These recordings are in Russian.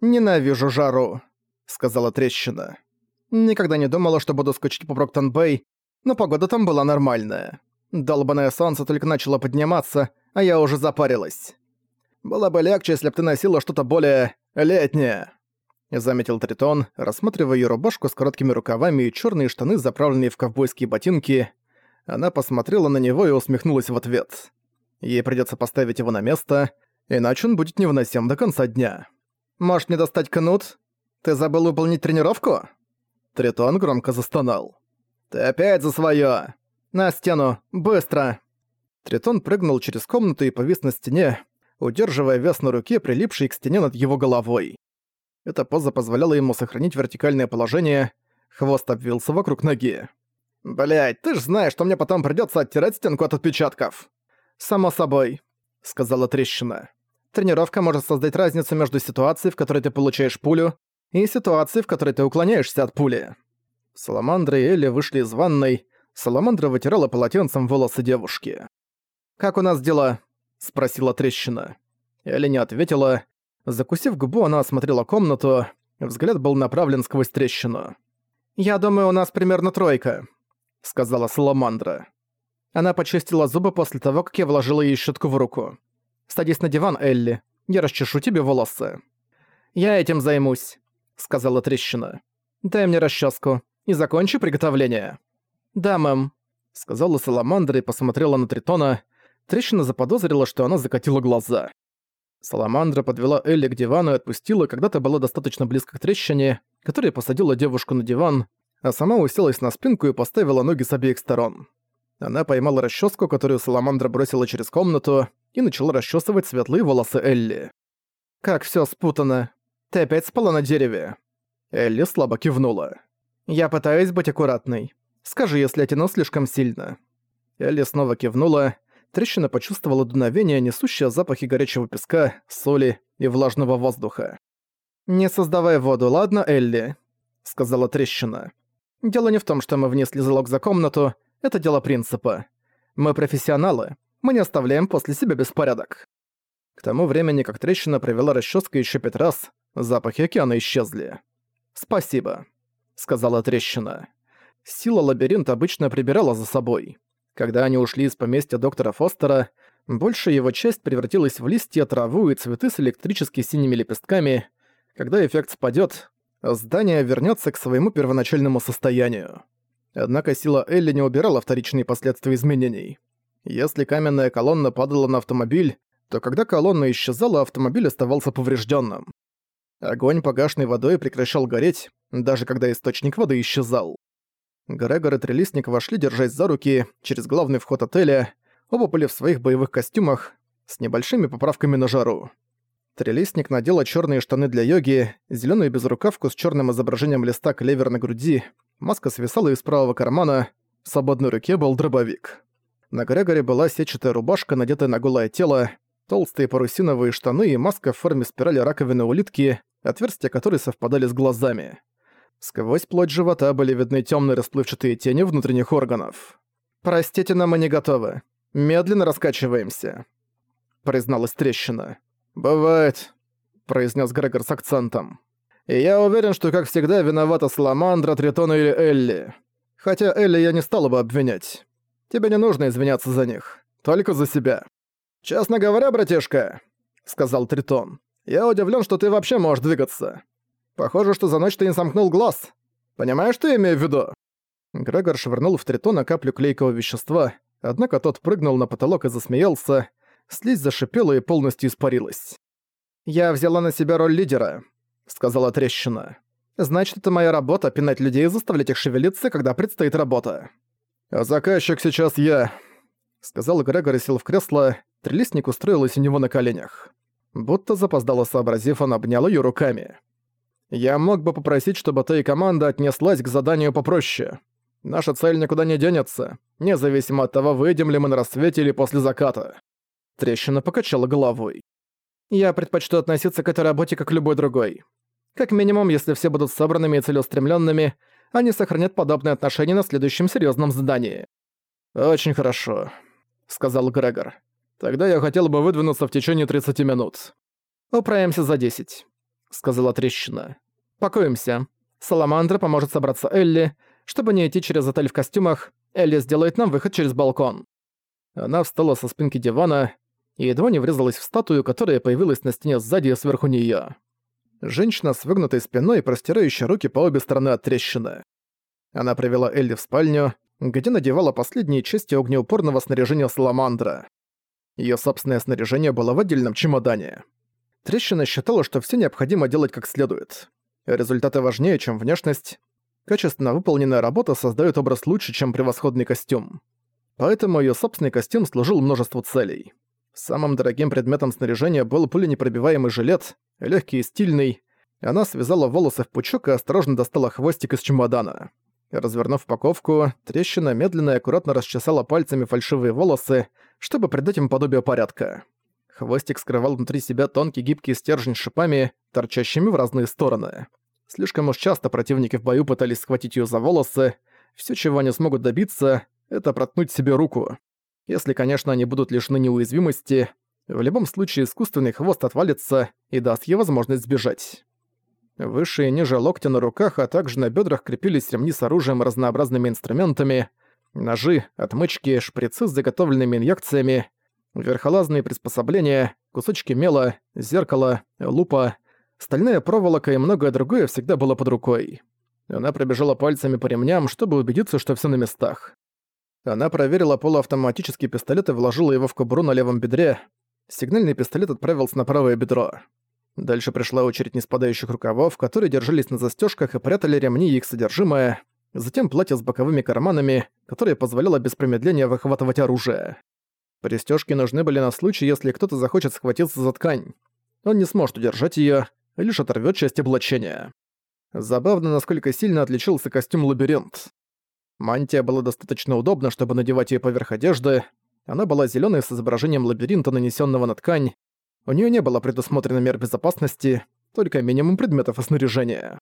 «Ненавижу жару», — сказала трещина. «Никогда не думала, что буду скучать по Броктон-Бэй, но погода там была нормальная. Долбаное солнце только начало подниматься, а я уже запарилась. Было бы легче, если бы ты носила что-то более летнее», — заметил Тритон, рассматривая её рубашку с короткими рукавами и чёрные штаны, заправленные в ковбойские ботинки. Она посмотрела на него и усмехнулась в ответ. Ей придётся поставить его на место, иначе он будет невыносим до конца дня. «Может мне достать кнут? Ты забыл выполнить тренировку?» Тритон громко застонал. «Ты опять за своё! На стену! Быстро!» Тритон прыгнул через комнату и повис на стене, удерживая вес на руке, прилипший к стене над его головой. Эта поза позволяла ему сохранить вертикальное положение, хвост обвился вокруг ноги. «Блядь, ты ж знаешь, что мне потом придётся оттирать стенку от отпечатков!» «Само собой», — сказала трещина. Тренировка может создать разницу между ситуацией, в которой ты получаешь пулю, и ситуацией, в которой ты уклоняешься от пули. Саламандра и Элли вышли из ванной. Саламандра вытирала полотенцем волосы девушки. «Как у нас дела?» – спросила трещина. Элли не ответила. Закусив губу, она осмотрела комнату. Взгляд был направлен сквозь трещину. «Я думаю, у нас примерно тройка», — сказала Саламандра. Она почистила зубы после того, как я вложила ей щетку в руку. Садись на диван, Элли. Я расчешу тебе волосы». «Я этим займусь», — сказала трещина. «Дай мне расческу и закончи приготовление». «Да, мэм», — сказала Саламандра и посмотрела на Тритона. Трещина заподозрила, что она закатила глаза. Саламандра подвела Элли к дивану и отпустила, когда-то была достаточно близко к трещине, которая посадила девушку на диван, а сама уселась на спинку и поставила ноги с обеих сторон. Она поймала расческу, которую Саламандра бросила через комнату, и начала расчесывать светлые волосы Элли. «Как все спутано. Ты опять спала на дереве?» Элли слабо кивнула. «Я пытаюсь быть аккуратной. Скажи, если я тяну слишком сильно». Элли снова кивнула. Трещина почувствовала дуновение, несущее запахи горячего песка, соли и влажного воздуха. «Не создавай воду, ладно, Элли?» — сказала трещина. «Дело не в том, что мы внесли залог за комнату, это дело принципа. Мы профессионалы, мы не оставляем после себя беспорядок. К тому времени, как трещина провела расческа еще пять раз, запахи океана исчезли. «Спасибо», — сказала трещина. Сила лабиринта обычно прибирала за собой. Когда они ушли из поместья доктора Фостера, большая его часть превратилась в листья, траву и цветы с электрически синими лепестками. Когда эффект спадет, здание вернется к своему первоначальному состоянию. Однако сила Элли не убирала вторичные последствия изменений. Если каменная колонна падала на автомобиль, то когда колонна исчезала, автомобиль оставался поврежденным. Огонь погашенной водой прекращал гореть, даже когда источник воды исчезал. Грегор и Трелисник вошли, держась за руки, через главный вход отеля, оба были в своих боевых костюмах, с небольшими поправками на жару. Трелисник надела черные штаны для йоги, зеленую безрукавку с черным изображением листа клевер на груди, маска свисала из правого кармана, в свободной руке был дробовик. На Грегоре была сетчатая рубашка, надетая на голое тело, толстые парусиновые штаны и маска в форме спирали раковины улитки, отверстия которой совпадали с глазами. Сквозь плоть живота были видны темные расплывчатые тени внутренних органов. «Простите, но мы не готовы. Медленно раскачиваемся», — призналась трещина. «Бывает», — произнес Грегор с акцентом. «И я уверен, что, как всегда, виновата Саламандра, Тритона или Элли. Хотя Элли я не стала бы обвинять. Тебе не нужно извиняться за них. Только за себя. Честно говоря, братишка, сказал Тритон, я удивлен, что ты вообще можешь двигаться. Похоже, что за ночь ты не сомкнул глаз. Понимаешь, что я имею в виду? Грегор швырнул в Тритона каплю клейкого вещества, однако тот прыгнул на потолок и засмеялся. Слизь зашипела и полностью испарилась. «Я взяла на себя роль лидера», — сказала трещина. «Значит, это моя работа — пинать людей и заставлять их шевелиться, когда предстоит работа». «А заказчик сейчас я», — сказал Грегор и сел в кресло, трелистник устроилась у него на коленях. Будто запоздало сообразив, он обнял ее руками. «Я мог бы попросить, чтобы та и команда отнеслась к заданию попроще. Наша цель никуда не денется, независимо от того, выйдем ли мы на рассвете или после заката». Трещина покачала головой. «Я предпочту относиться к этой работе как к любой другой. Как минимум, если все будут собранными и целеустремленными, они сохранят подобные отношения на следующем серьезном задании. «Очень хорошо», — сказал Грегор. «Тогда я хотел бы выдвинуться в течение 30 минут». «Управимся за 10», —— сказала трещина. «Покоимся. Саламандра поможет собраться Элли. Чтобы не идти через отель в костюмах, Элли сделает нам выход через балкон». Она встала со спинки дивана и едва не врезалась в статую, которая появилась на стене сзади и сверху неё. Женщина с выгнутой спиной, простирающая руки по обе стороны от трещины. Она привела Элли в спальню, где надевала последние части огнеупорного снаряжения Саламандра. Её собственное снаряжение было в отдельном чемодане. Трещина считала, что всё необходимо делать как следует. Результаты важнее, чем внешность. Качественно выполненная работа создает образ лучше, чем превосходный костюм. Поэтому её собственный костюм служил множеству целей. Самым дорогим предметом снаряжения был пуленепробиваемый жилет, легкий и стильный. Она связала волосы в пучок и осторожно достала хвостик из чемодана. Развернув упаковку, трещина медленно и аккуратно расчесала пальцами фальшивые волосы, чтобы придать им подобие порядка. Хвостик скрывал внутри себя тонкий гибкий стержень с шипами, торчащими в разные стороны. Слишком уж часто противники в бою пытались схватить ее за волосы. Все, чего они смогут добиться, это проткнуть себе руку. Если, конечно, они будут лишены неуязвимости, в любом случае искусственный хвост отвалится и даст ей возможность сбежать. Выше и ниже локтя на руках, а также на бедрах крепились ремни с оружием разнообразными инструментами, ножи, отмычки, шприцы с заготовленными инъекциями, верхолазные приспособления, кусочки мела, зеркало, лупа, стальная проволока и многое другое всегда было под рукой. Она пробежала пальцами по ремням, чтобы убедиться, что все на местах. Она проверила полуавтоматический пистолет и вложила его в кобуру на левом бедре. Сигнальный пистолет отправился на правое бедро. Дальше пришла очередь неспадающих рукавов, которые держались на застежках и прятали ремни и их содержимое. Затем платье с боковыми карманами, которое позволяло без промедления выхватывать оружие. Пристёжки нужны были на случай, если кто-то захочет схватиться за ткань. Он не сможет удержать её, лишь оторвёт часть облачения. Забавно, насколько сильно отличился костюм «Лабиринт». Мантия была достаточно удобна, чтобы надевать её поверх одежды. Она была зелёной с изображением лабиринта, нанесённого на ткань. У неё не было предусмотрено мер безопасности, только минимум предметов и снаряжения.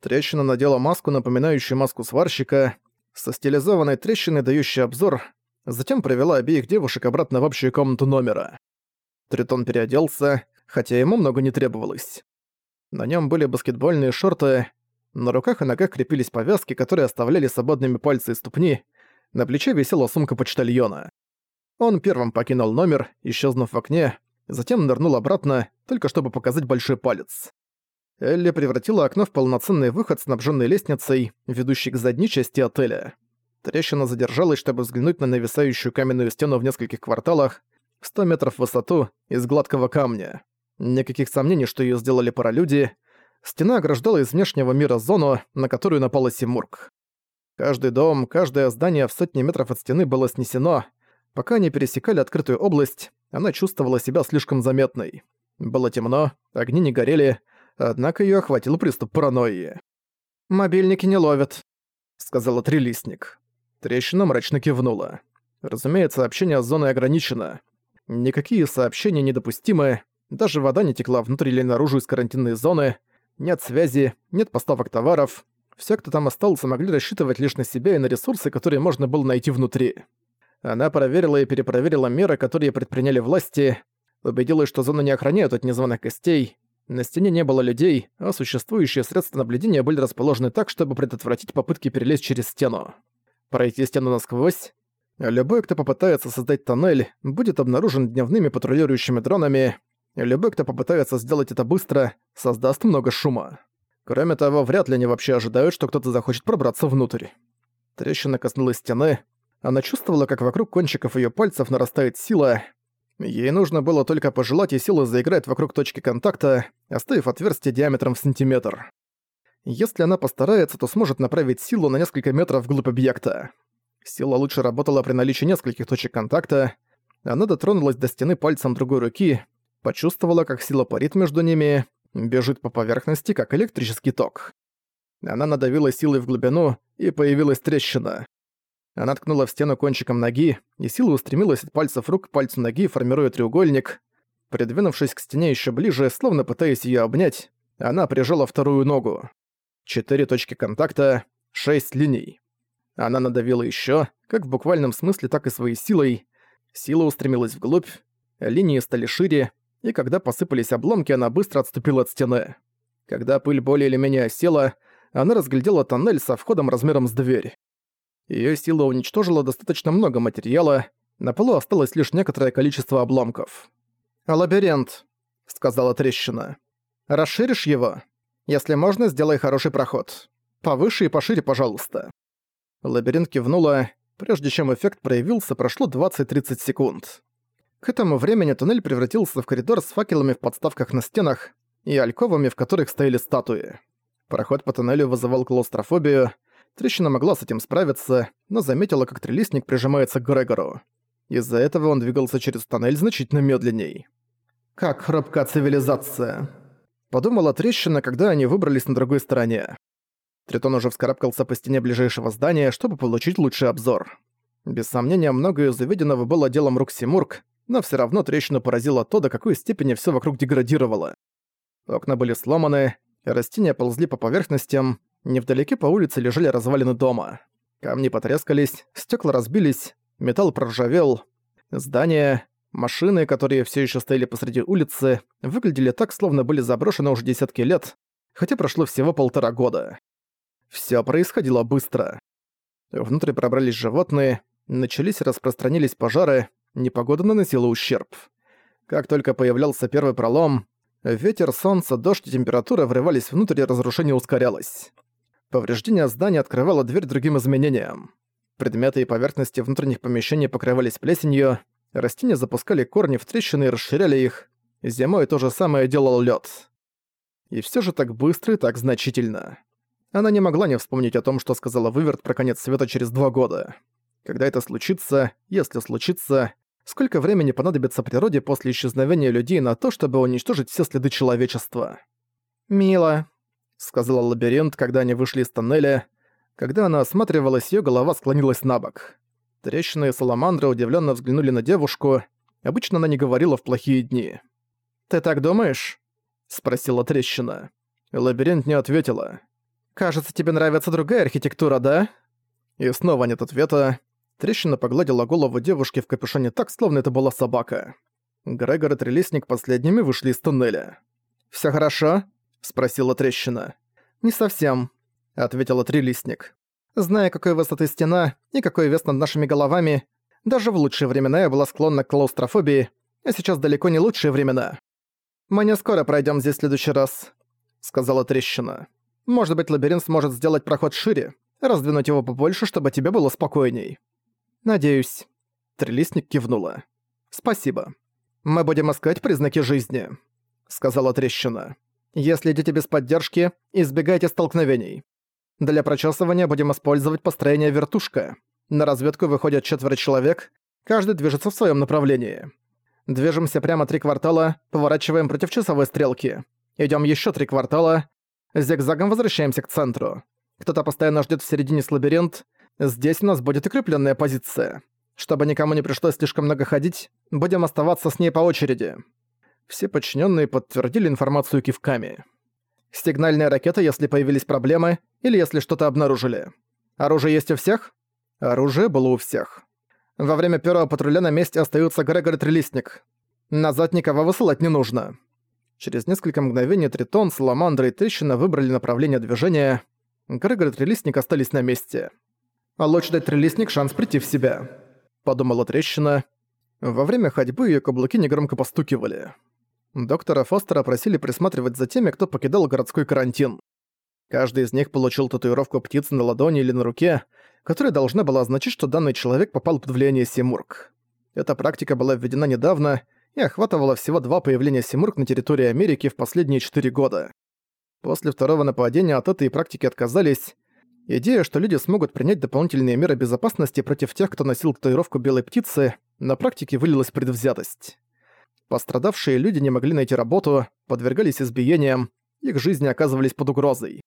Трещина надела маску, напоминающую маску сварщика, со стилизованной трещиной, дающей обзор, затем провела обеих девушек обратно в общую комнату номера. Тритон переоделся, хотя ему много не требовалось. На нём были баскетбольные шорты, на руках и ногах крепились повязки, которые оставляли свободными пальцы и ступни. На плече висела сумка почтальона. Он первым покинул номер, исчезнув в окне, затем нырнул обратно, только чтобы показать большой палец. Элли превратила окно в полноценный выход, снабженный лестницей, ведущей к задней части отеля. Трещина задержалась, чтобы взглянуть на нависающую каменную стену в нескольких кварталах, 100 метров в высоту, из гладкого камня. Никаких сомнений, что ее сделали паралюди — Стена ограждала из внешнего мира зону, на которую напала Симург. Каждый дом, каждое здание в сотни метров от стены было снесено. Пока они пересекали открытую область, она чувствовала себя слишком заметной. Было темно, огни не горели, однако её охватил приступ паранойи. «Мобильники не ловят», — сказала Трилистник. Трещина мрачно кивнула. Разумеется, общение с зоной ограничено. Никакие сообщения недопустимы, даже вода не текла внутрь или наружу из карантинной зоны, нет связи, нет поставок товаров. Все, кто там остался, могли рассчитывать лишь на себя и на ресурсы, которые можно было найти внутри. Она проверила и перепроверила меры, которые предприняли власти, убедилась, что зону не охраняют от незваных гостей, на стене не было людей, а существующие средства наблюдения были расположены так, чтобы предотвратить попытки перелезть через стену. Пройти стену насквозь. Любой, кто попытается создать тоннель, будет обнаружен дневными патрулирующими дронами, Любой, кто попытается сделать это быстро, создаст много шума. Кроме того, вряд ли они вообще ожидают, что кто-то захочет пробраться внутрь. Трещина коснулась стены. Она чувствовала, как вокруг кончиков её пальцев нарастает сила. Ей нужно было только пожелать, и сила заиграет вокруг точки контакта, оставив отверстие диаметром в сантиметр. Если она постарается, то сможет направить силу на несколько метров вглубь объекта. Сила лучше работала при наличии нескольких точек контакта. Она дотронулась до стены пальцем другой руки, почувствовала, как сила парит между ними, бежит по поверхности, как электрический ток. Она надавила силой в глубину, и появилась трещина. Она ткнула в стену кончиком ноги, и сила устремилась от пальцев рук к пальцу ноги, формируя треугольник. Придвинувшись к стене еще ближе, словно пытаясь ее обнять, она прижала вторую ногу. Четыре точки контакта, шесть линий. Она надавила еще, как в буквальном смысле, так и своей силой. Сила устремилась вглубь, линии стали шире, и когда посыпались обломки, она быстро отступила от стены. Когда пыль более или менее осела, она разглядела тоннель со входом размером с дверь. Её сила уничтожила достаточно много материала, на полу осталось лишь некоторое количество обломков. «Лабиринт», — сказала трещина. «Расширишь его? Если можно, сделай хороший проход. Повыше и пошире, пожалуйста». Лабиринт кивнула. Прежде чем эффект проявился, прошло 20-30 секунд. К этому времени туннель превратился в коридор с факелами в подставках на стенах и альковами, в которых стояли статуи. Проход по туннелю вызывал клаустрофобию. Трещина могла с этим справиться, но заметила, как трелистник прижимается к Грегору. Из-за этого он двигался через тоннель значительно медленней. «Как хрупка цивилизация», — подумала трещина, когда они выбрались на другой стороне. Тритон уже вскарабкался по стене ближайшего здания, чтобы получить лучший обзор. Без сомнения, многое из увиденного было делом рук Симург, но все равно трещину поразило то, до какой степени все вокруг деградировало. Окна были сломаны, растения ползли по поверхностям, невдалеке по улице лежали развалины дома. Камни потрескались, стекла разбились, металл проржавел. Здания, машины, которые все еще стояли посреди улицы, выглядели так, словно были заброшены уже десятки лет, хотя прошло всего полтора года. Все происходило быстро. Внутрь пробрались животные, начались и распространились пожары, непогода наносила ущерб. Как только появлялся первый пролом, ветер, солнце, дождь и температура врывались внутрь и разрушение ускорялось. Повреждение здания открывало дверь другим изменениям. Предметы и поверхности внутренних помещений покрывались плесенью, растения запускали корни в трещины и расширяли их. Зимой то же самое делал лед. И все же так быстро и так значительно. Она не могла не вспомнить о том, что сказала Выверт про конец света через два года. Когда это случится, если случится, сколько времени понадобится природе после исчезновения людей на то, чтобы уничтожить все следы человечества? «Мило», — сказала лабиринт, когда они вышли из тоннеля, когда она осматривалась, её голова склонилась на бок. Трещины и саламандры удивлённо взглянули на девушку. Обычно она не говорила в плохие дни. «Ты так думаешь?» — спросила трещина. Лабиринт не ответила. «Кажется, тебе нравится другая архитектура, да?» И снова нет ответа. Трещина погладила голову девушки в капюшоне так, словно это была собака. Грегор и Трелесник последними вышли из туннеля. «Всё хорошо?» — спросила трещина. «Не совсем ответила трилистник. Зная, какой высоты стена и какой вес над нашими головами, даже в лучшие времена я была склонна к клаустрофобии, а сейчас далеко не лучшие времена. «Мы не скоро пройдем здесь в следующий раз», — сказала трещина. «Может быть, лабиринт сможет сделать проход шире, раздвинуть его побольше, чтобы тебе было спокойней». «Надеюсь». Трилистник кивнула. «Спасибо. Мы будем искать признаки жизни», — сказала трещина. «Если идете без поддержки, избегайте столкновений. Для прочесывания будем использовать построение вертушка. На разведку выходят четверо человек, каждый движется в своем направлении. Движемся прямо три квартала, поворачиваем против часовой стрелки. Идем еще три квартала, зигзагом возвращаемся к центру. Кто-то постоянно ждет в середине с лабиринт. Здесь у нас будет укрепленная позиция. Чтобы никому не пришлось слишком много ходить, будем оставаться с ней по очереди. Все подчиненные подтвердили информацию кивками. Сигнальная ракета, если появились проблемы, или если что-то обнаружили. Оружие есть у всех? Оружие было у всех. Во время первого патруля на месте остаются Грегор и Трелистник. Назад никого высылать не нужно. Через несколько мгновений Тритон, Саламандра и Трещина выбрали направление движения. Грегор и Трелистник остались на месте. «А лучше дать Трелистник шанс прийти в себя», — подумала Трещина. Во время ходьбы ее каблуки негромко постукивали. Доктора Фостера просили присматривать за теми, кто покидал городской карантин. Каждый из них получил татуировку птицы на ладони или на руке, которая должна была означать, что данный человек попал под влияние Симург. Эта практика была введена недавно и охватывала всего два появления Симург на территории Америки в последние четыре года. После второго нападения от этой практики отказались. Идея, что люди смогут принять дополнительные меры безопасности против тех, кто носил татуировку белой птицы, на практике вылилась предвзятость. Пострадавшие люди не могли найти работу, подвергались избиениям, их жизни оказывались под угрозой.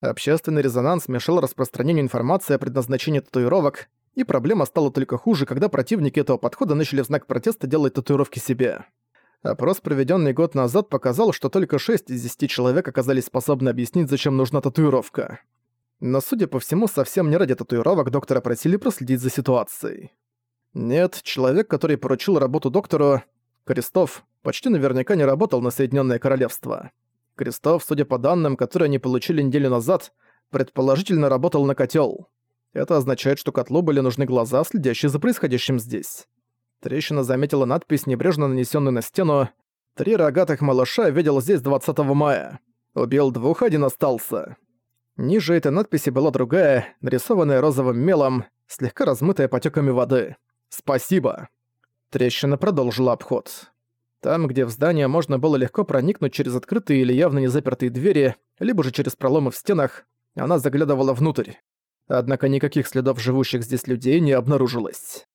Общественный резонанс мешал распространению информации о предназначении татуировок, и проблема стала только хуже, когда противники этого подхода начали в знак протеста делать татуировки себе. Опрос, проведенный год назад, показал, что только 6 из 10 человек оказались способны объяснить, зачем нужна татуировка. Но, судя по всему, совсем не ради татуировок доктора просили проследить за ситуацией. Нет, человек, который поручил работу доктору, Крестов, почти наверняка не работал на Соединенное Королевство. Крестов, судя по данным, которые они получили неделю назад, предположительно работал на котел. Это означает, что котлу были нужны глаза, следящие за происходящим здесь. Трещина заметила надпись, небрежно нанесенную на стену. «Три рогатых малыша видел здесь 20 мая. Убил двух, один остался». Ниже этой надписи была другая, нарисованная розовым мелом, слегка размытая потеками воды. «Спасибо». Трещина продолжила обход. Там, где в здание можно было легко проникнуть через открытые или явно не запертые двери, либо же через проломы в стенах, она заглядывала внутрь. Однако никаких следов живущих здесь людей не обнаружилось.